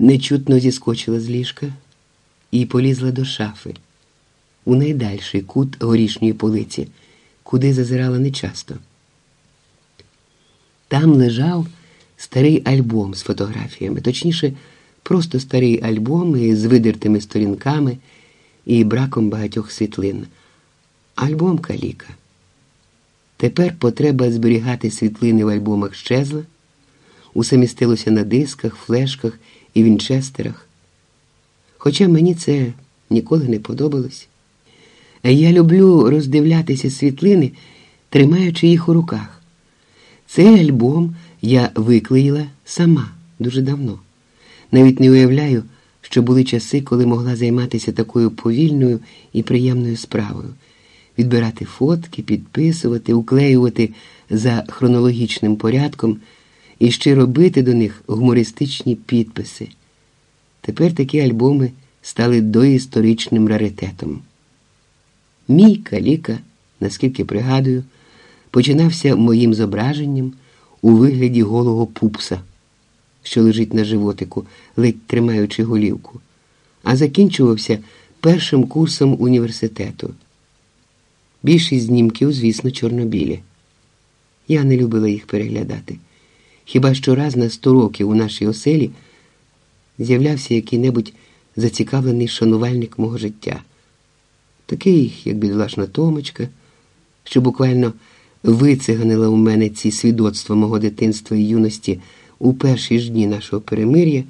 нечутно зіскочила з ліжка і полізла до шафи у найдальший кут горішньої полиці, куди зазирала нечасто. Там лежав старий альбом з фотографіями, точніше, просто старий альбом із видертими сторінками і браком багатьох світлин. Альбом каліка. Тепер потреба зберігати світлини в альбомах щезла, усе містилося на дисках, флешках і вінчестерах. Хоча мені це ніколи не подобалось. Я люблю роздивлятися світлини, тримаючи їх у руках. Цей альбом я виклеїла сама дуже давно. Навіть не уявляю, що були часи, коли могла займатися такою повільною і приємною справою відбирати фотки, підписувати, уклеювати за хронологічним порядком і ще робити до них гумористичні підписи. Тепер такі альбоми стали доісторичним раритетом. Мій каліка, наскільки пригадую, починався моїм зображенням у вигляді голого пупса, що лежить на животику, ледь тримаючи голівку, а закінчувався першим курсом університету. Більшість знімків, звісно, чорнобілі. Я не любила їх переглядати. Хіба що раз на сто років у нашій оселі з'являвся який-небудь зацікавлений шанувальник мого життя, такий, як бідолашна Томочка, що буквально вициганила у мене ці свідоцтва мого дитинства і юності у перші ж дні нашого перемир'я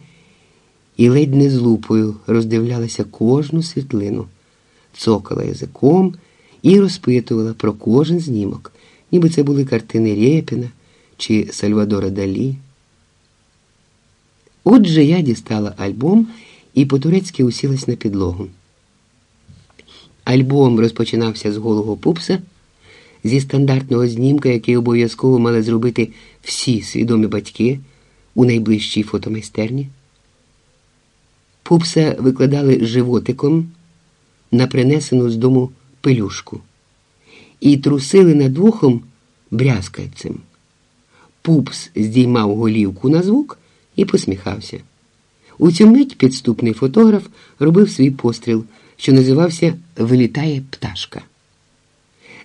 і ледь не з лупою роздивлялася кожну світлину, цокала язиком і розпитувала про кожен знімок, ніби це були картини Рєпіна чи Сальвадора Далі. Отже, я дістала альбом і по-турецьки усілась на підлогу. Альбом розпочинався з голого пупса, зі стандартного знімка, який обов'язково мали зробити всі свідомі батьки у найближчій фотомайстерні. Пупса викладали животиком на принесену з дому пелюшку і трусили над вухом брязкальцем. Пупс здіймав голівку на звук і посміхався. У цю мить підступний фотограф робив свій постріл, що називався Вилітає пташка.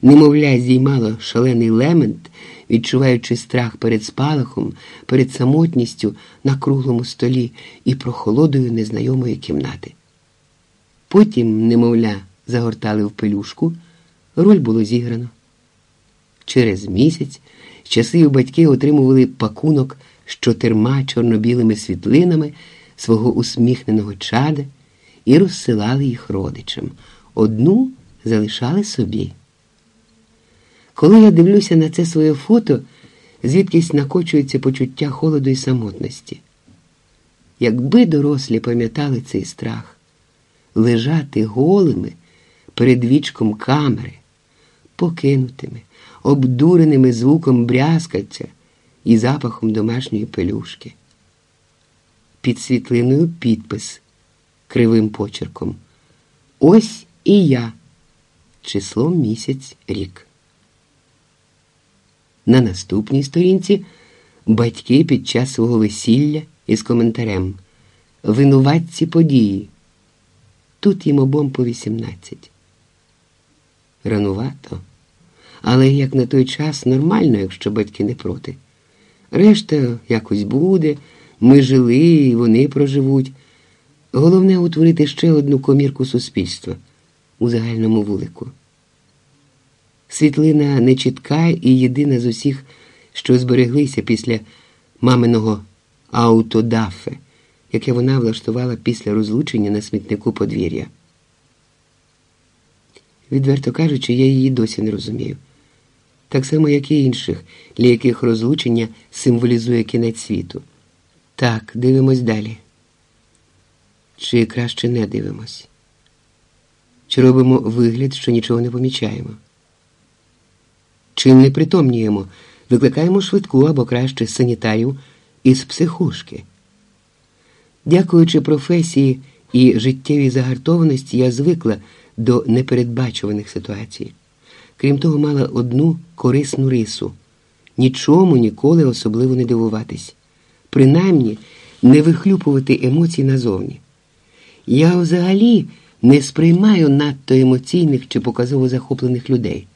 Немовля, здіймало шалений лемент, відчуваючи страх перед спалахом, перед самотністю на круглому столі і прохолодою незнайомої кімнати. Потім, немовля, загортали в пелюшку, роль було зіграно. Через місяць щасливі батьки отримували пакунок з чотирма чорно-білими світлинами свого усміхненого чада і розсилали їх родичам. Одну залишали собі. Коли я дивлюся на це своє фото, звідкись накочується почуття холоду і самотності. Якби дорослі пам'ятали цей страх, лежати голими перед вічком камери, покинутими, обдуреними звуком брязкальця і запахом домашньої пелюшки. Під світлиною підпис кривим почерком. Ось і я. Числом місяць рік. На наступній сторінці батьки під час свого весілля із коментарем Винуватці події. Тут їм обом по 18. Ранувато, але як на той час нормально, якщо батьки не проти. Решта якось буде, ми жили і вони проживуть. Головне утворити ще одну комірку суспільства у загальному вулику. Світлина нечітка і єдина з усіх, що збереглися після маминого аутодафе, яке вона влаштувала після розлучення на смітнику подвір'я. Відверто кажучи, я її досі не розумію. Так само, як і інших, для яких розлучення символізує кінець світу. Так, дивимось далі. Чи краще не дивимось? Чи робимо вигляд, що нічого не помічаємо? Чим не притомніємо, викликаємо швидку або краще санітарів із психушки. Дякуючи професії і життєвій загартованості, я звикла до непередбачуваних ситуацій. Крім того, мала одну корисну рису нічому ніколи особливо не дивуватись. Принаймні, не вихлюпувати емоцій назовні. Я взагалі не сприймаю надто емоційних чи показово захоплених людей.